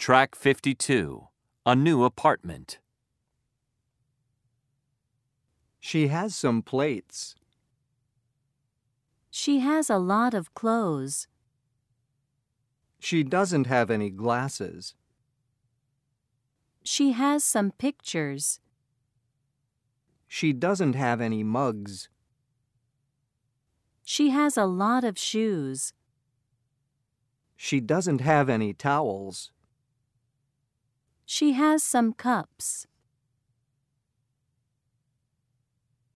Track 52. A new apartment. She has some plates. She has a lot of clothes. She doesn't have any glasses. She has some pictures. She doesn't have any mugs. She has a lot of shoes. She doesn't have any towels. She has some cups.